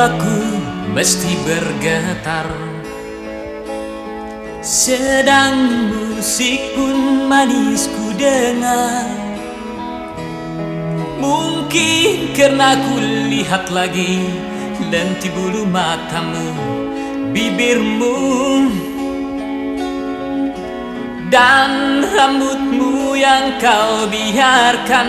Jiwaku mesti bergetar. Sedang musik pun manis ku dengar. Mungkin karena ku lihat lagi Lenti bulu matamu, bibirmu. Dan rambutmu yang kau biarkan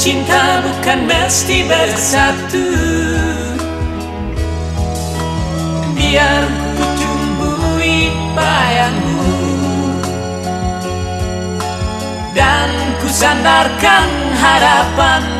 cinta bukan mesti bersatu. Biar ku cumbui bayangmu Dan ku sandarkan harapanku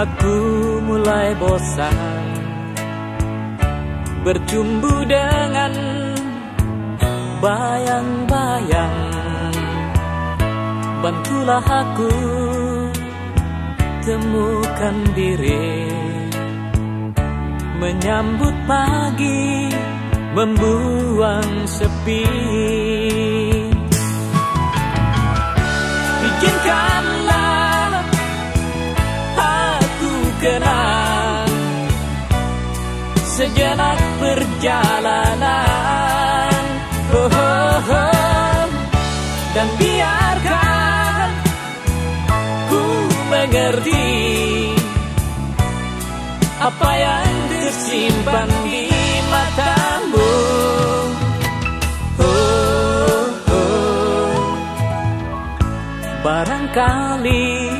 aku mulai bosan Bercumbu dengan bayang-bayang. Bantulah aku temukan diri Menyambut pagi membuang sepi. Izinkanlah kenang Sejenak perjalanan oh, oh, oh. Dan biarkan ku mengerti Apa yang tersimpan di matamu oh, oh. Barangkali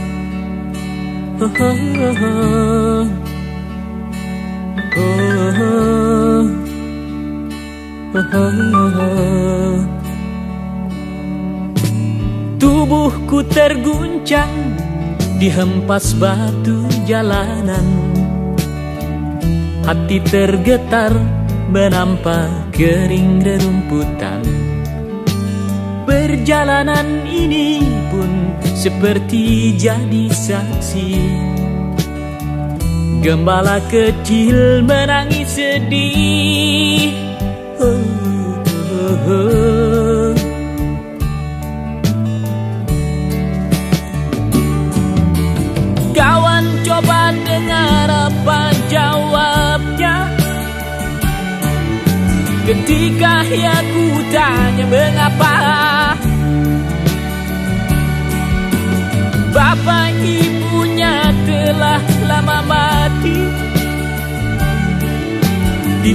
Tubuhku terguncang dihempas batu jalanan. Hati tergetar menampak kering rerumputan. Perjalanan ini pun seperti jadi saksi Gembala kecil menangis sedih oh, oh, oh. Kawan coba dengar apa jawabnya Ketika aku tanya mengapa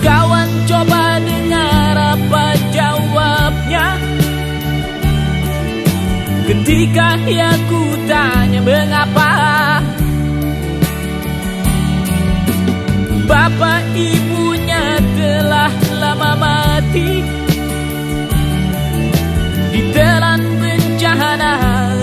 Kawan coba dengar apa jawabnya? Ketika dia ku tanya mengapa Bapak ibunya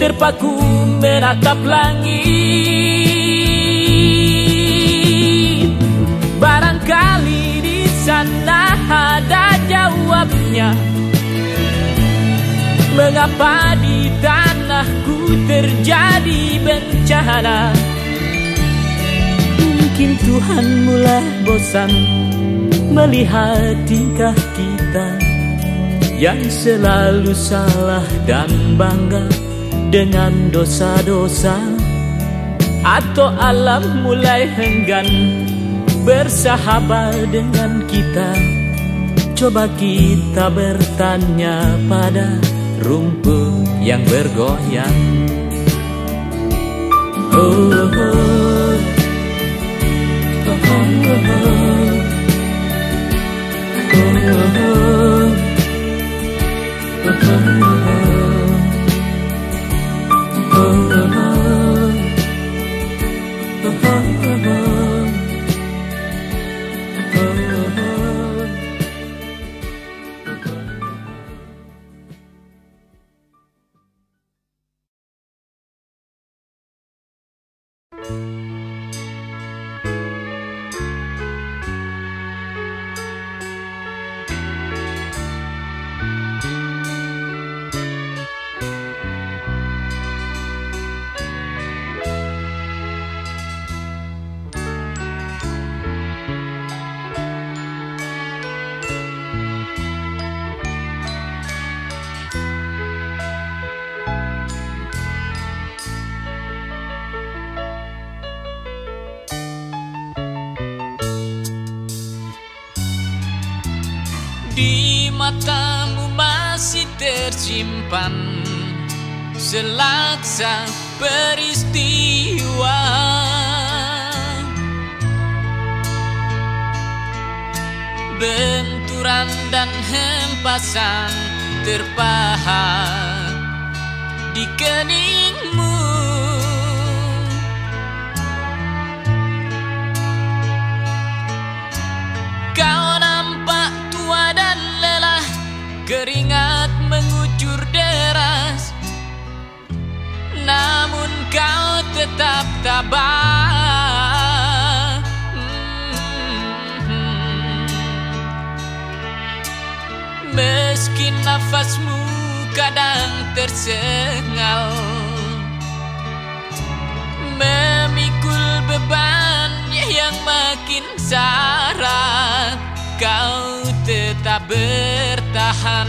Terpaku menatap langit. Barangkali di sana ada jawabnya. Mengapa di tanahku terjadi bencana? Mungkin Tuhan mulai bosan Melihat tingkah kita Yang selalu salah dan bangga Dengan dosa-dosa Atau alam mulai enggan Bersahabat dengan kita Coba kita bertanya pada rumput yang bergoyang Oh, oh, oh. Oh, oh, oh. Oh, oh, oh. Oh, oh, oh. Selaksa peristiwa. Benturan dan hempasan terpahat Di keningmu tetap tabah Hmm. Meski nafasmu kadang tersengal Memikul beban yang makin syarat Kau tetap bertahan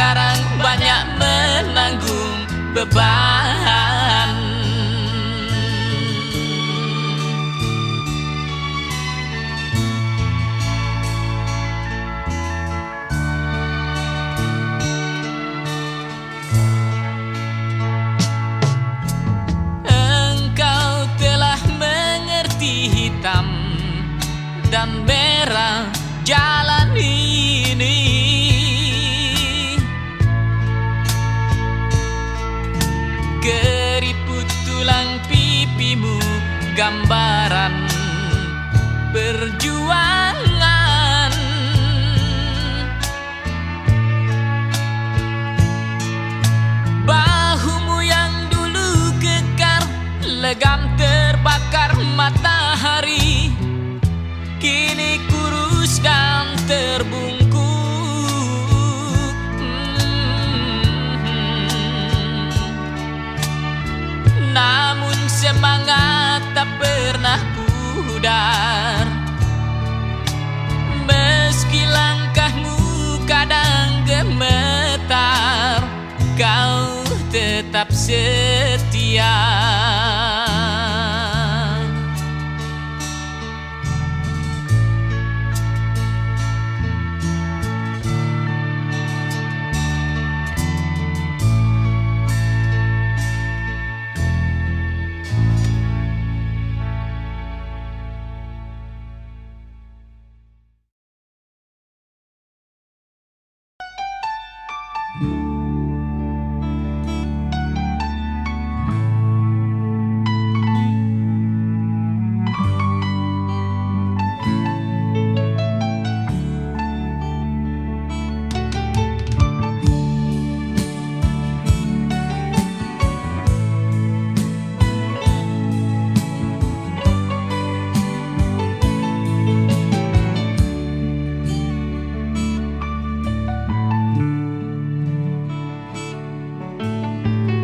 sekarang banyak menanggung beban pudar Meski langkahmu kadang gemetar Kau tetap setia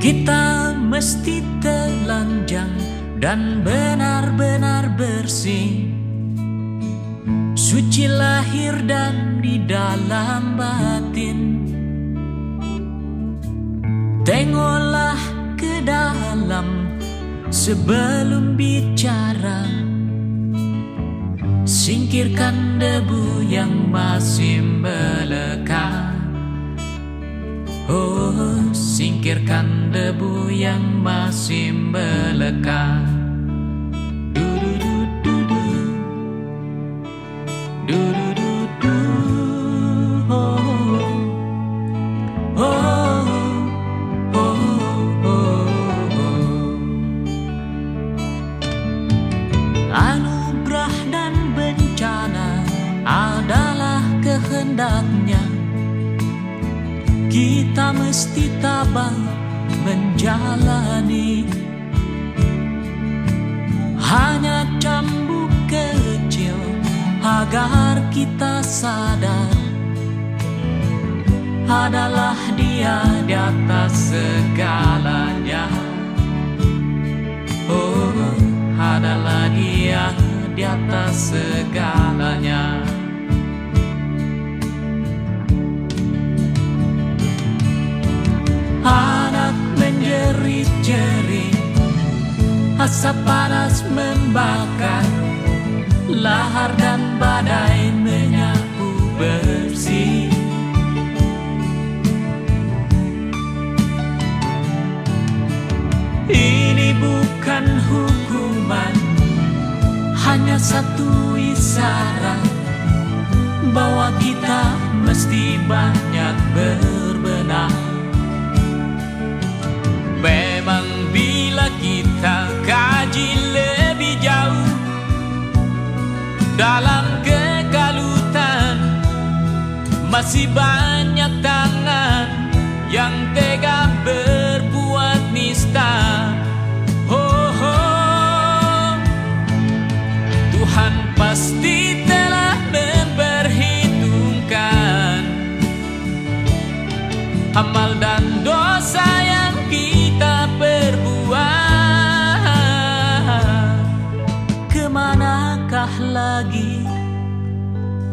Kita mesti telanjang dan benar-benar bersih. Suci lahir dan di dalam batin. Tengoklah ke dalam sebelum bicara. Singkirkan debu yang masih melekat Oh, singkirkan debu yang masih melekat. Dalam kekalutan, masih banyak tangan yang tega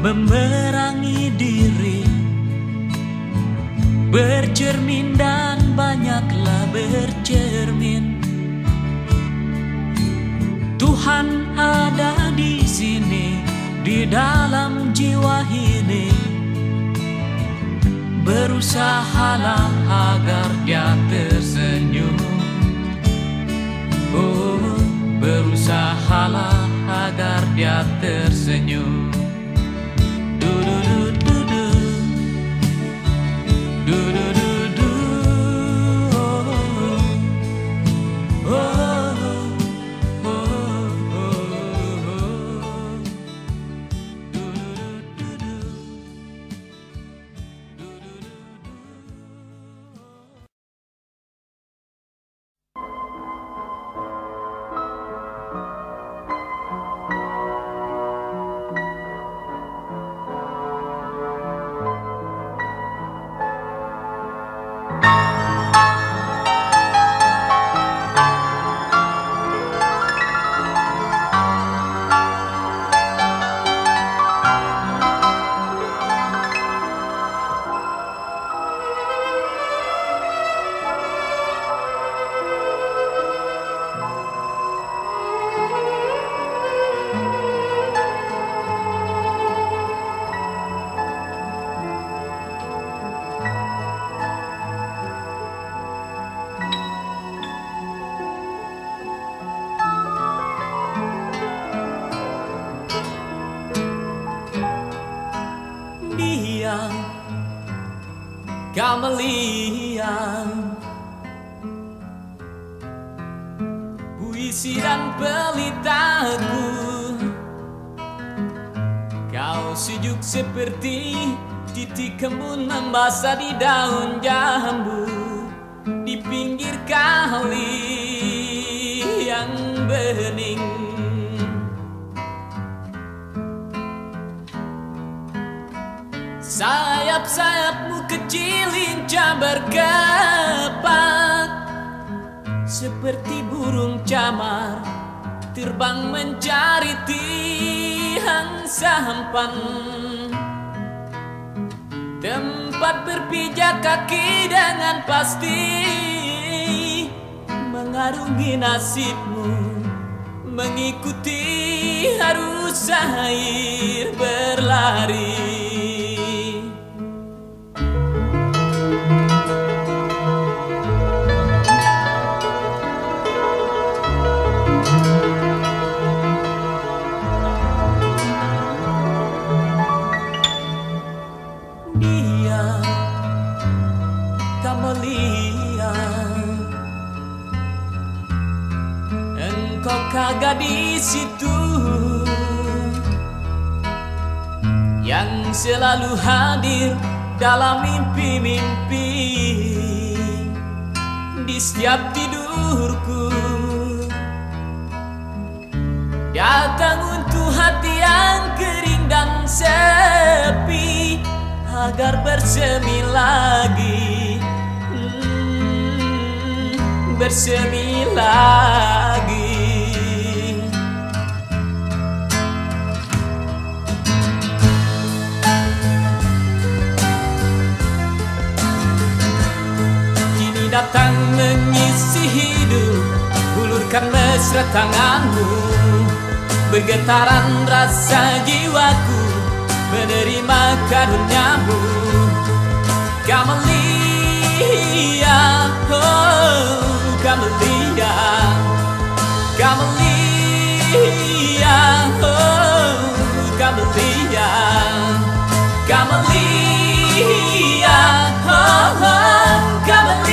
Memerangi diri. Bercermin dan banyaklah bercermin. Tuhan ada di sini di dalam jiwa ini. Berusahalah agar dia tersenyum. Oh, berusahalah agar dia tersenyum. good. Pasti Mengarungi nasibmu Mengikuti arus air selalu hadir dalam mimpi-mimpi. Di setiap tidurku datang untuk hati yang kering dan sepi agar bersemi lagi. Hmm, bersemi lagi datang mengisi hidup Hulurkan mesra tanganmu. Bergetaran rasa jiwaku Menerima karuniamu. Kamelia Oh Kamelia Kamelia Oh Kamelia Kamelia Oh, oh Kamelia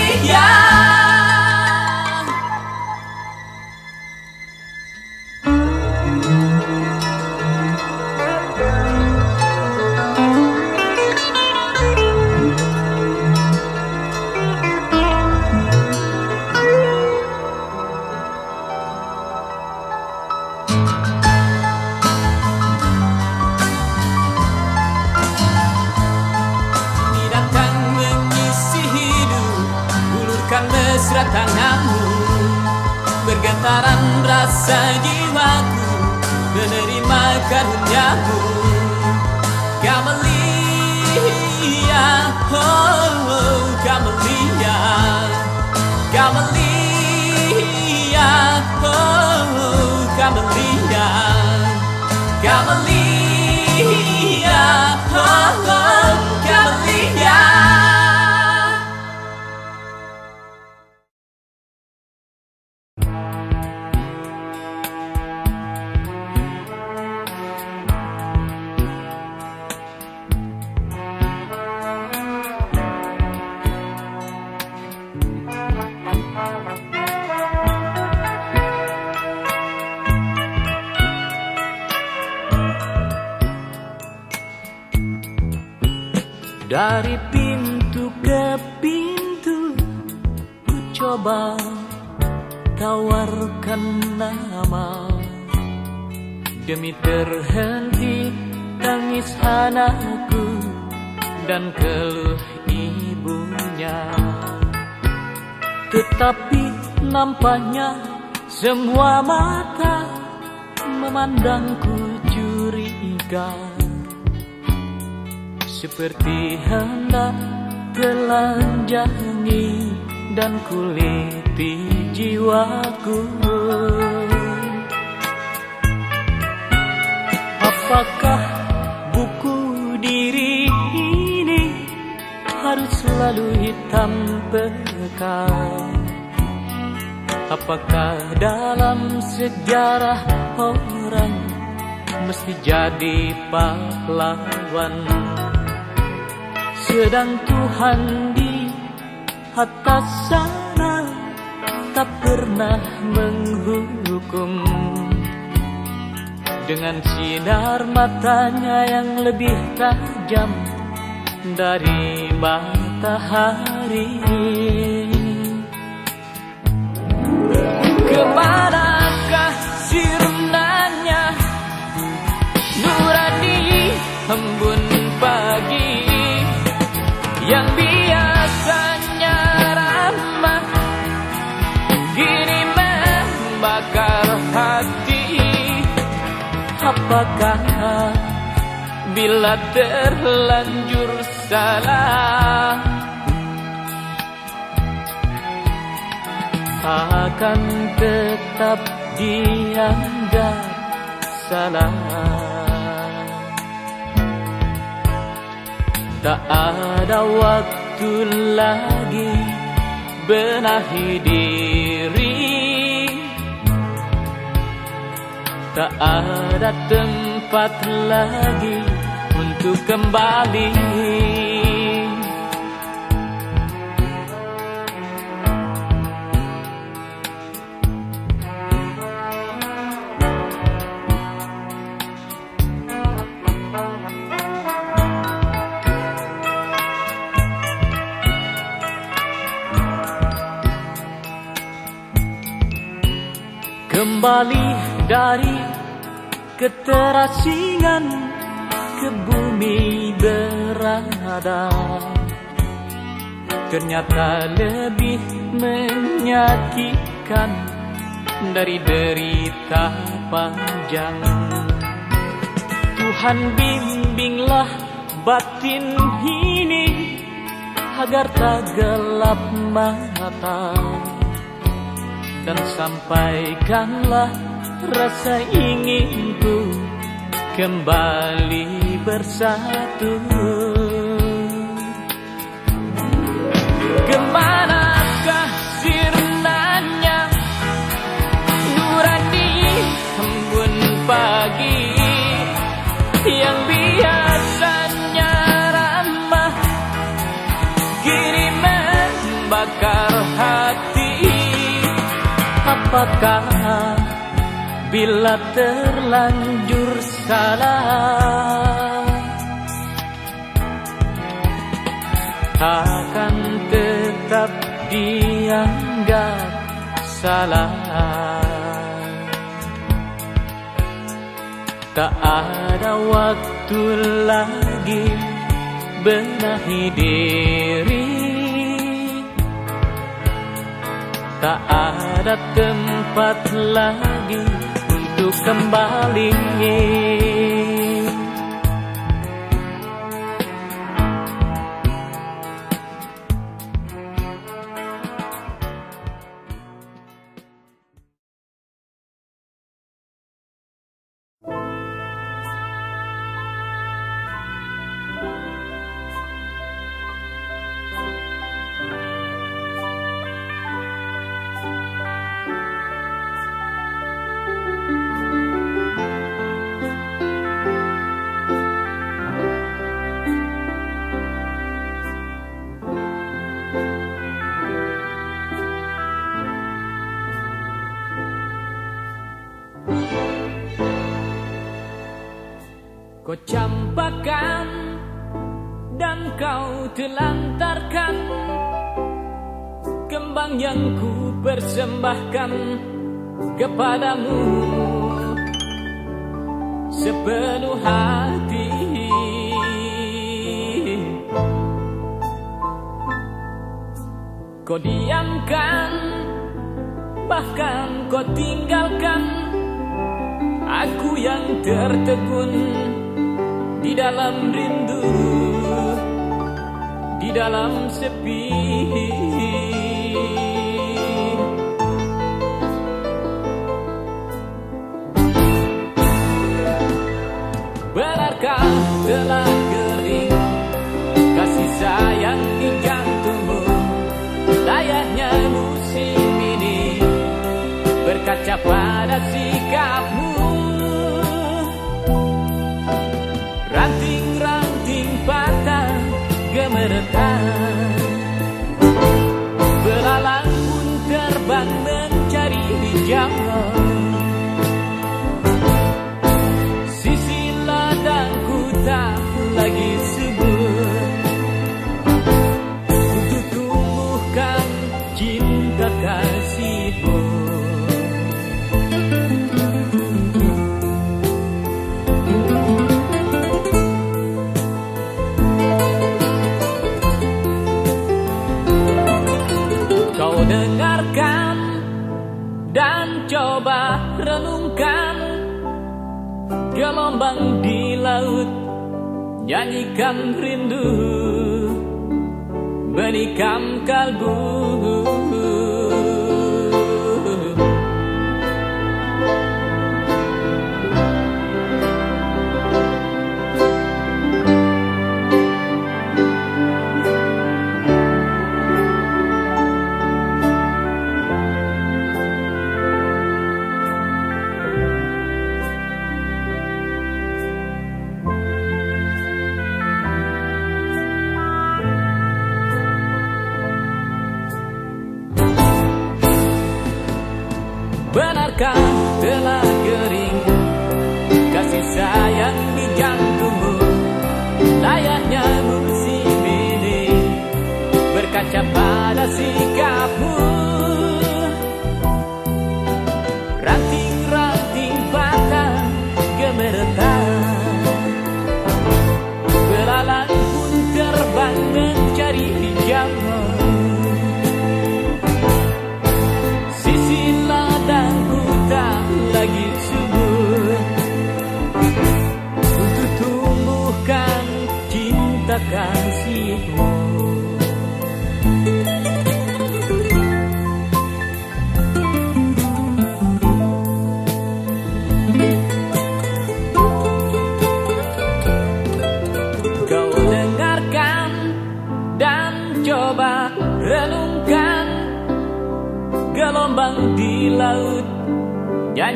Bergetaran rasa jiwaku Menerima karuniamu Kamelia Oh, oh Kamelia Kamelia Oh, oh Kamelia Kamelia Oh, oh nampaknya semua mata Memandangku curiga. Seperti hendak telanjangi dan kuliti jiwaku. Apakah buku diri ini harus selalu hitam pekat Apakah dalam sejarah orang mesti jadi pahlawan? Sedang Tuhan di atas sana tak pernah menghukum. Dengan sinar matanya yang lebih tajam dari matahari Ke manakah sirnanya? Nurani embun pagi yang biasanya ramah. Kini membakar hati. Apakah bila terlanjur salah akan tetap dianggap salah. Tak ada waktu lagi benahi diri. Tak ada tempat lagi untuk kembali Kembali dari keterasingan ke bumi berada. Ternyata lebih menyakitkan dari derita panjang. Tuhan bimbinglah batin ini agar tak gelap mata dan sampaikanlah rasa inginku kembali bersatu. Ke manakah apakah bila terlanjur salah? Akan tetap dianggap salah. Tak ada waktu lagi benahi diri tak ada tempat lagi untuk kembali persembahkan kepadamu. Sepenuh hati. Kau diamkan Bahkan kau tinggalkan. Aku yang tertegun di dalam rindu, di dalam sepi.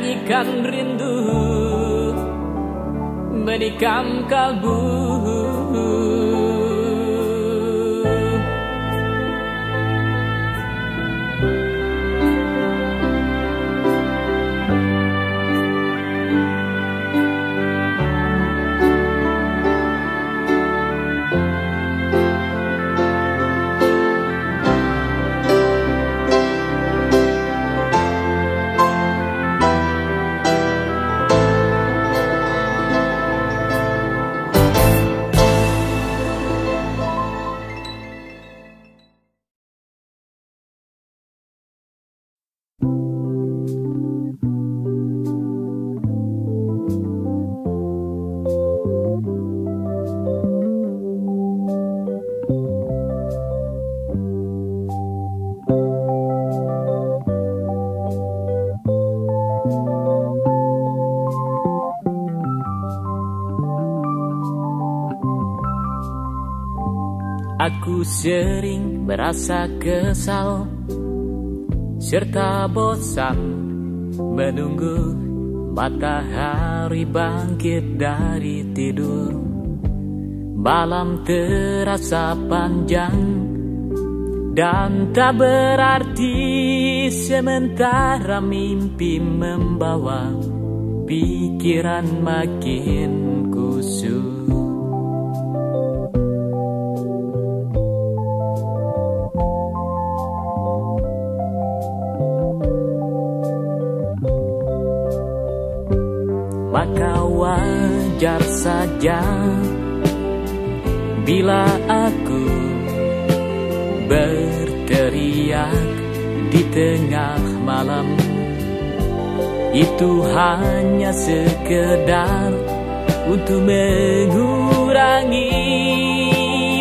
Nyanyikan rindu Menikam kalbu merasa kesal Serta bosan menunggu matahari bangkit dari tidur. Malam terasa panjang dan tak berarti sementara mimpi membawa pikiran makin kusut saja bila aku berteriak di tengah malam itu hanya sekedar untuk mengurangi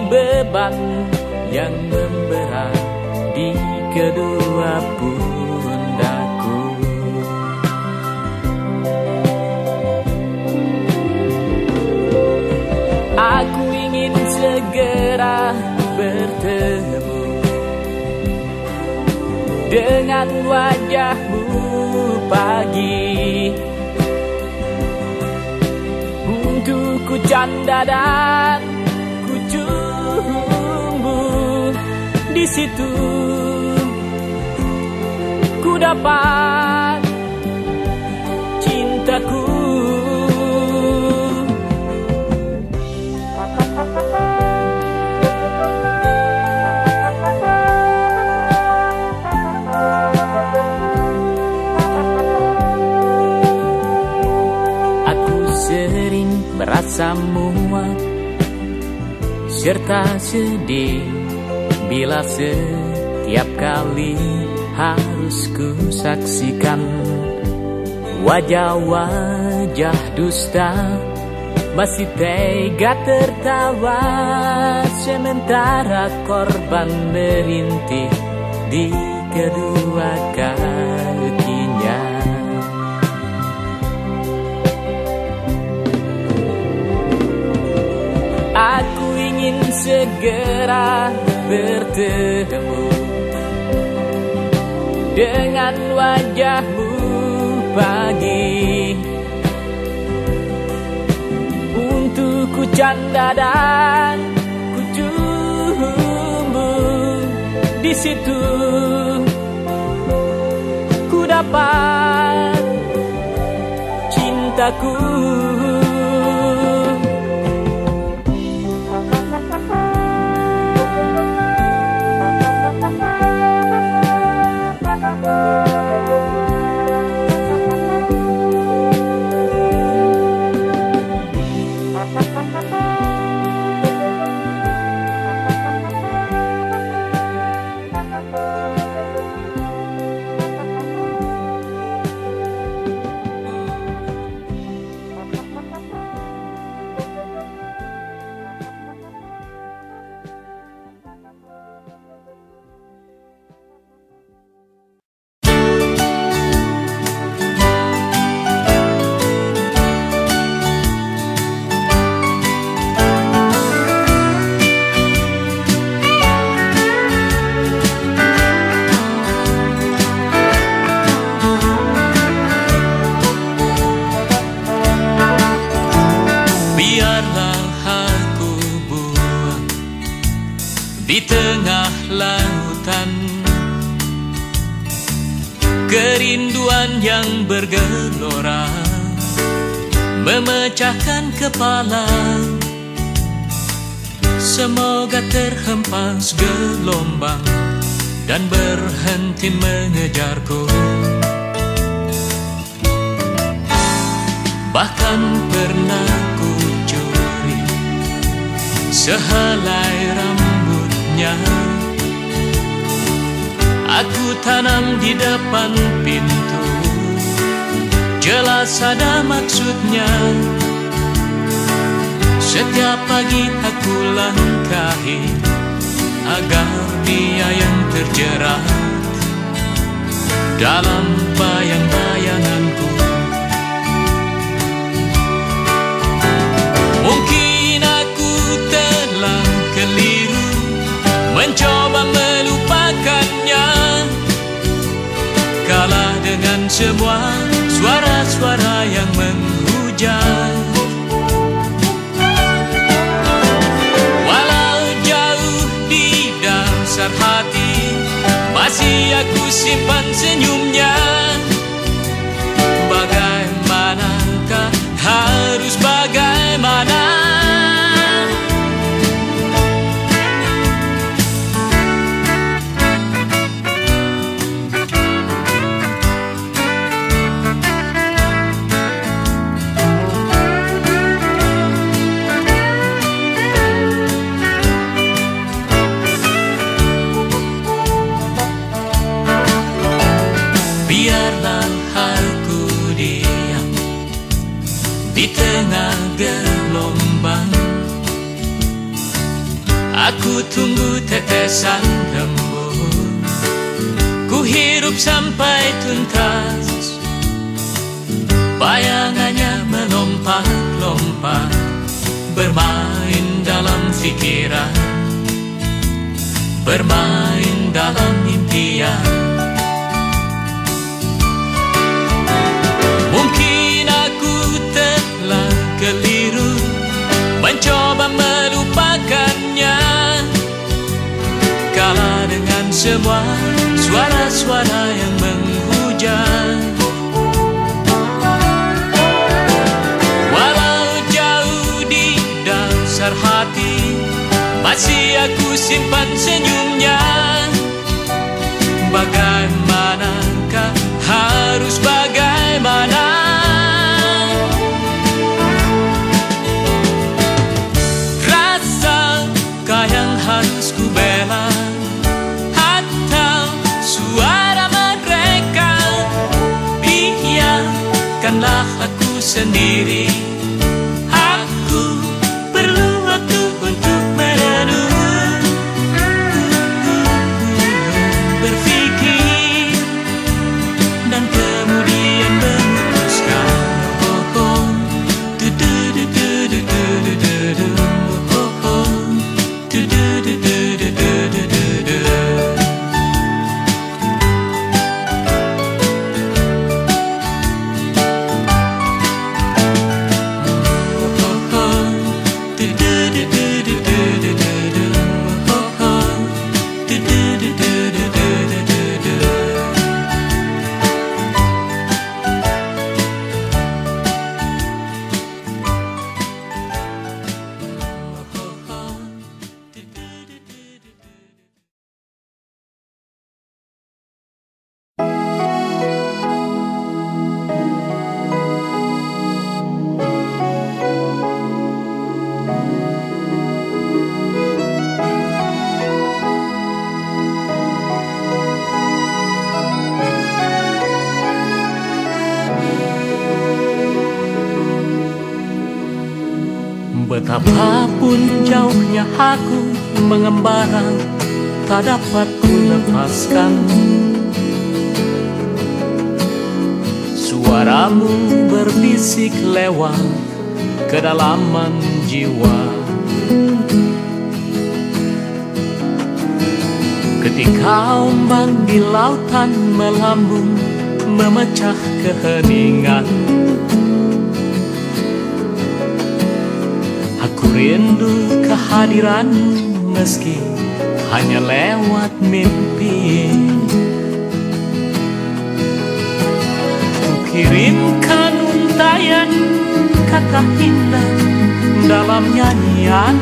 beban yang memberat di kedua pundakku. Segera bertemu dengan wajahmu pagi. Untuk ku canda dan ku tunggu di situ. Ku dapat muak serta sedih. Bila setiap kali harus ku saksikan wajah-wajah dusta masih tega tertawa. Sementara korban merintih di kedua kakinya segera bertemu dengan wajahmu pagi. Untuk ku canda dan ku tumbuh di situ ku dapat cintaku kepala. Semoga terhempas gelombang Dan berhenti mengejarku. Bahkan pernah ku curi Sehelai rambutnya. Aku tanam di depan pintu Jelas ada maksudnya Pagi aku langkahi Agar dia yang terjerat Dalam bayang-bayanganku Mungkin aku telah keliru Mencoba melupakannya. Kalah dengan semua suara-suara yang menghujat hati. Masih aku simpan senyumnya. Bagaimanakah tetesan embun Ku hidup sampai tuntas. Bayangannya melompat-lompat Bermain dalam pikiran Bermain dalam impian. Mungkin aku telah keliru Mencoba melupakannya semua suara-suara yang menghujat. Walau jauh di dasar hati Masih aku simpan senyumnya sendiri kedalaman jiwa. Ketika ombak di lautan melambung Memecah keheningan. Aku rindu kehadiran meski hanya lewat mimpi. Ku kirimkan untayan kata indah dalam nyanyian.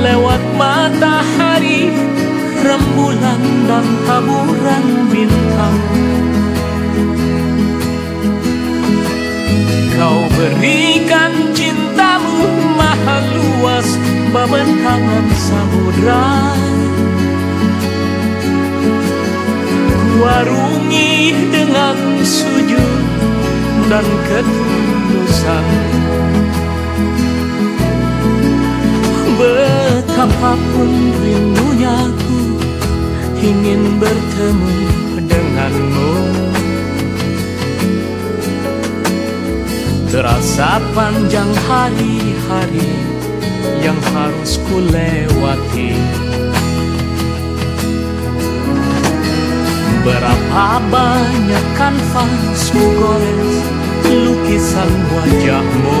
Lewat matahari, rembulan dan taburan bintang. Kau berikan cintamu mahal luas Membentangan samudra. Kuarungi dengan sujud dan ketulusan. Betapapun rindunya aku Ingin bertemu denganmu. Terasa panjang hari-hari Yang harus ku lewati Berapa banyak kanvas ku gores Lukisan wajahmu?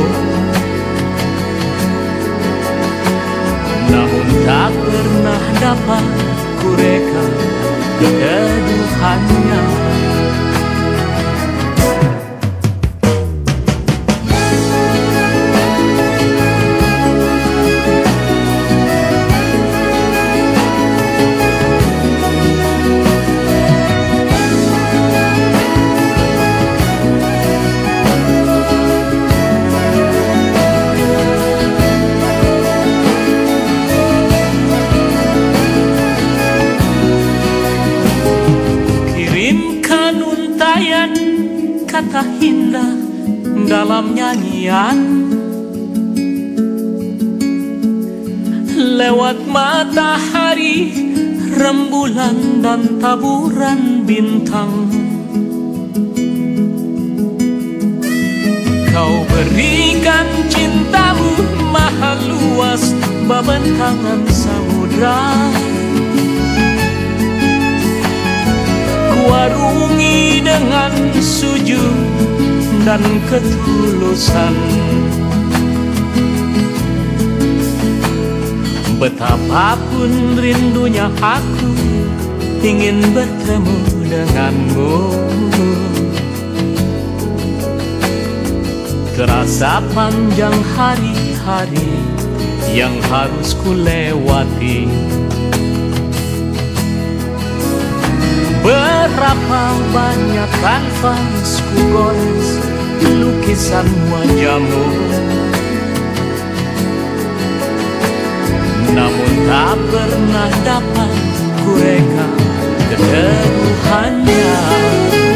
Namun tak pernah dapat ku reka keteduhannya dan taburan bintang. Kau berikan cintamu mahal luas Membentangan samudra. Kuarungi dengan sujud dan ketulusan. Betapapun rindunya aku Ingin bertemu denganmu. Terasa panjang hari-hari Yang harus ku lewati Berapa banyak kanvas ku gores Lukisan wajahmu. Namun tak pernah dapat ku 人不寒凉。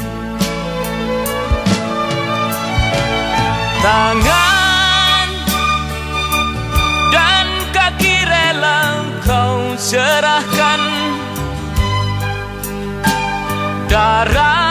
Tangan dan kaki rela kau serahkan. Darah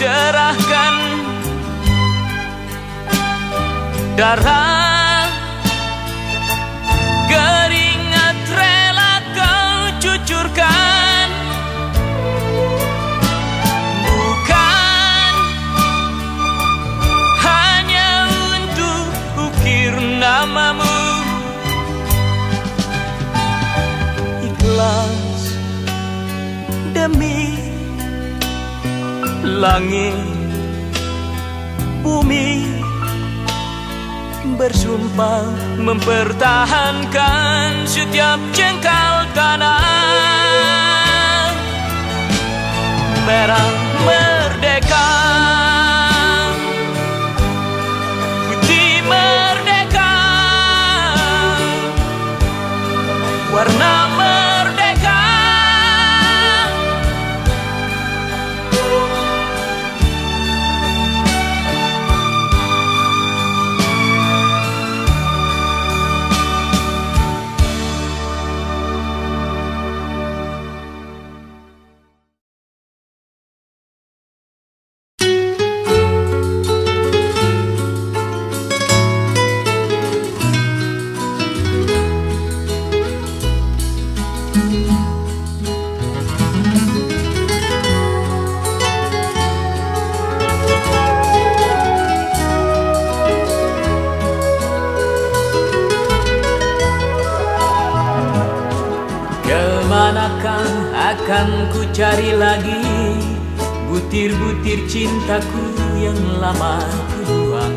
kau serahkan darah langit bumi bersumpah mempertahankan setiap jengkal tanah. Merah merdeka cari lagi Butir-butir cintaku yang lama ku buang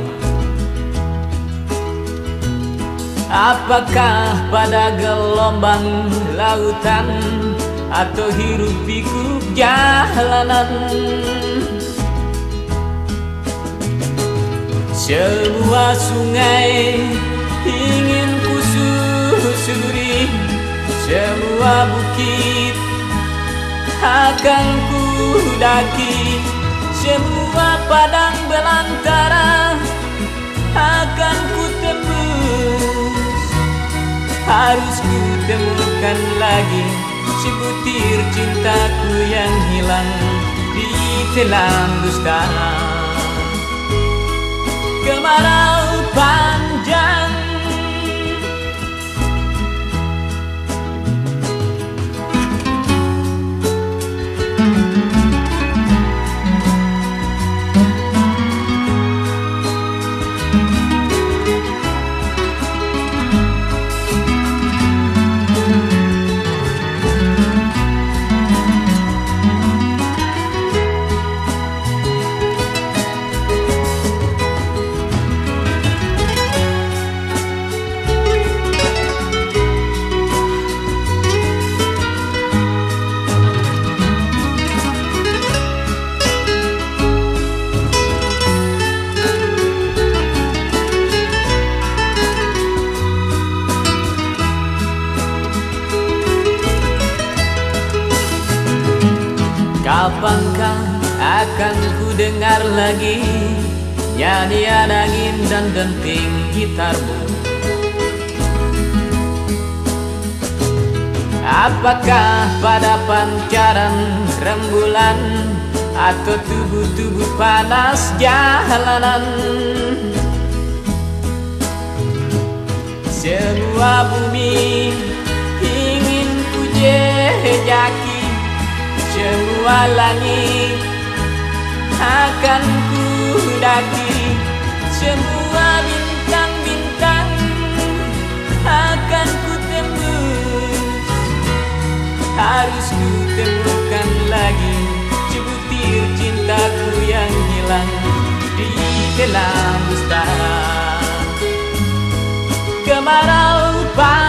Apakah pada gelombang lautan Atau hirup pikuk jalanan? Semua sungai ingin ku susuri Semua bukit akan ku daki Semua padang belantara. Akan ku tembus Harus ku temukan lagi Sebutir cintaku yang hilang Di telan dusta. Kemarau panjang lagi. Nyanyian angin dan denting gitarmu. Apakah pada pancaran rembulan Atau tubuh-tubuh panas jalanan? Semua bumi ingin ku jejaki semua langit akan ku daki Semua bintang-bintang. Akan ku tembus Harus ku temukan lagi Sebutir cintaku yang hilang Di dalam dusta Kemarau panjang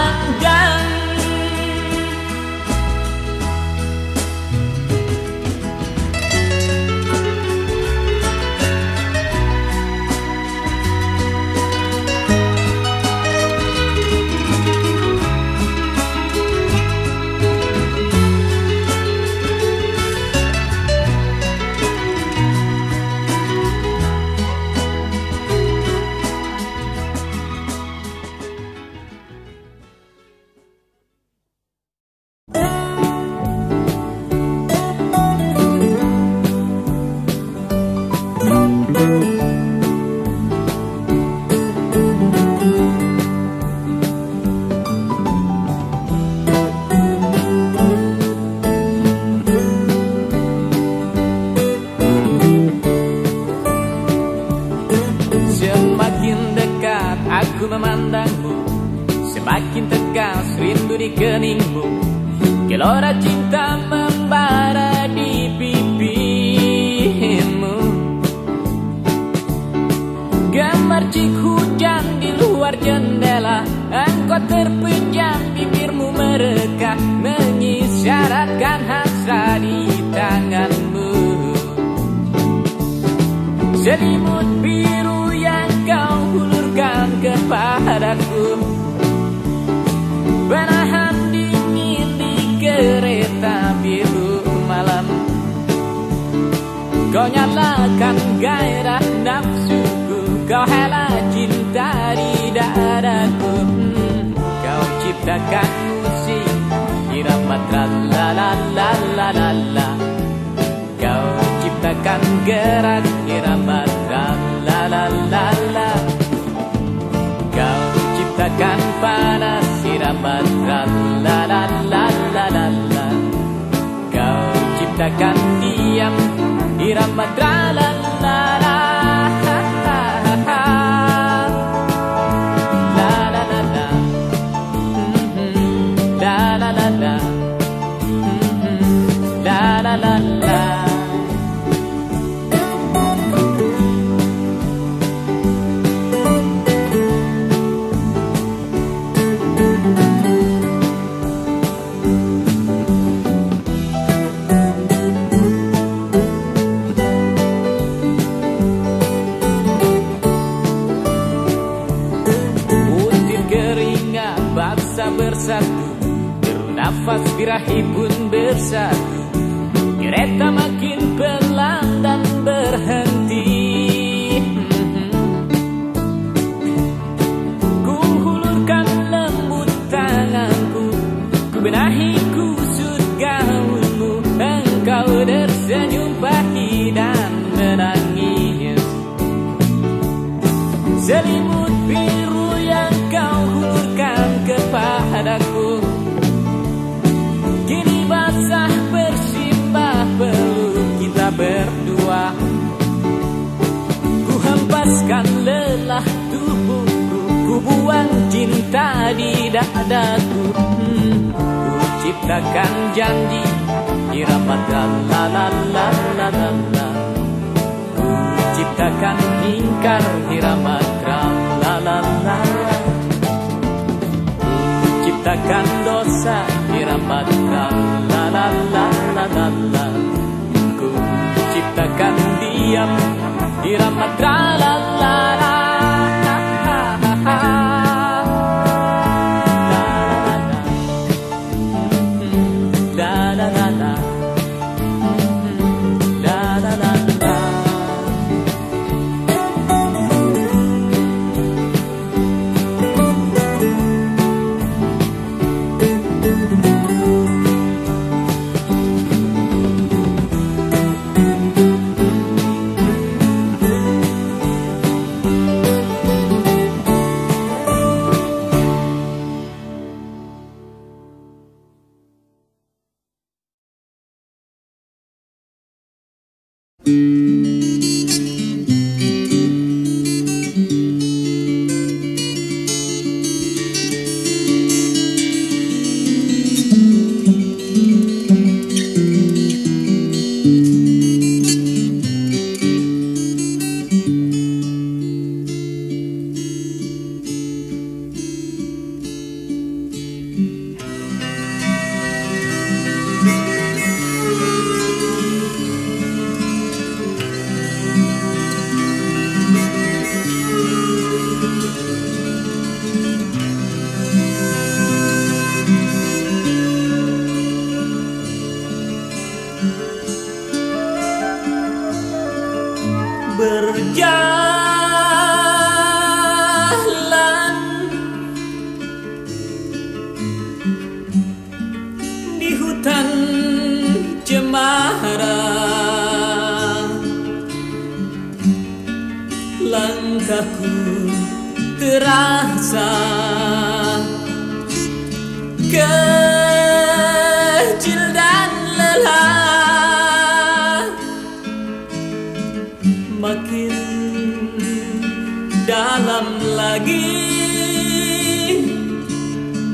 Selimut biru yang kau hulurkan kepadaku. Penahan dingin di kereta biru malam. Kau nyalakan gairah nafsuku. Kau hela cinta di dadaku. Hmm, Kau ciptakan musik Irama tralalalalalalala Kau ciptakan gerak irama tralalalala Kau ciptakan panas irama tralalalala Kau ciptakan diam irama tralalala La Bernafas birahi pun Kereta hempaskan lelah tubuhku Ku buang cinta di dadaku hmm, Ku ciptakan janji Irapat la la la la la la Ku ciptakan ingkar iramat la la la Ku ciptakan dosa iramat la la la la la la Ku ciptakan diam iramat la la la la La terasa kecil dan lelah. Makin dalam lagi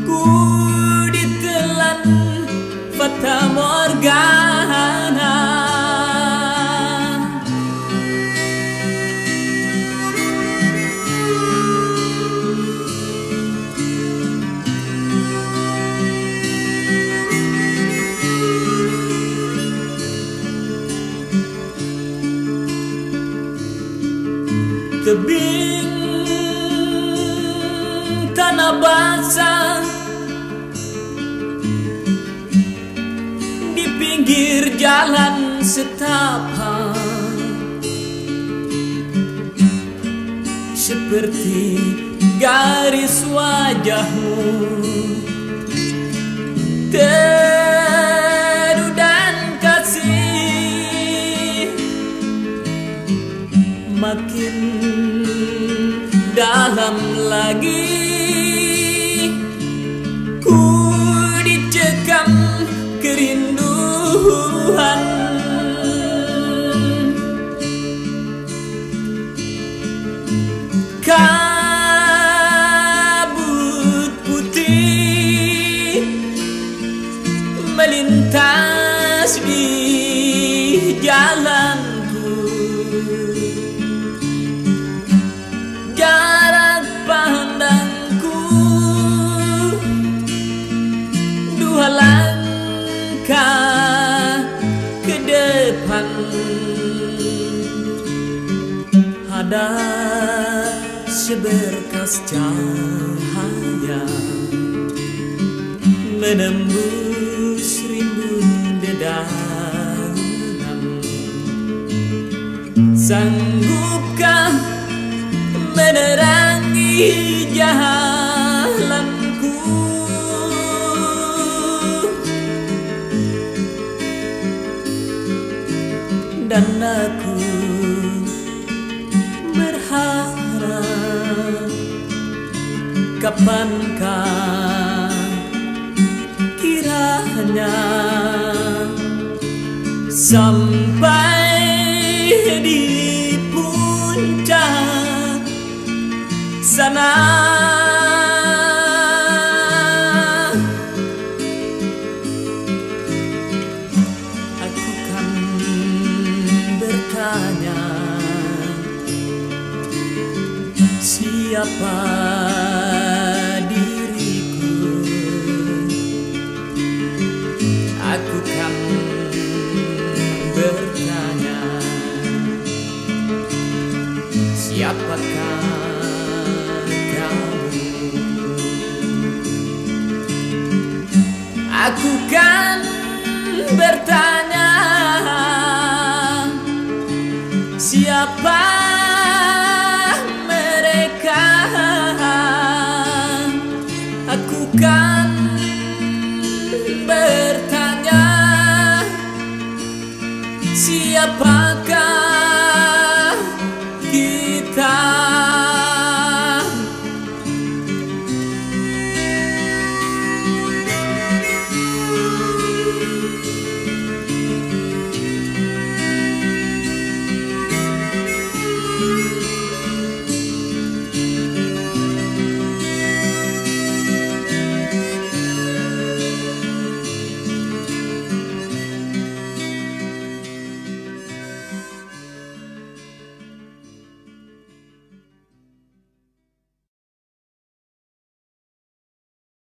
ku ditelan fata morgana seperti garis wajahmu. Teduh dan kasih. Makin dalam lagi cahaya. Menembus rimbun dedaunan sanggupkah menerangi jalanku dan aku kapankah kiranya sampai di puncak sana bertanya siapakah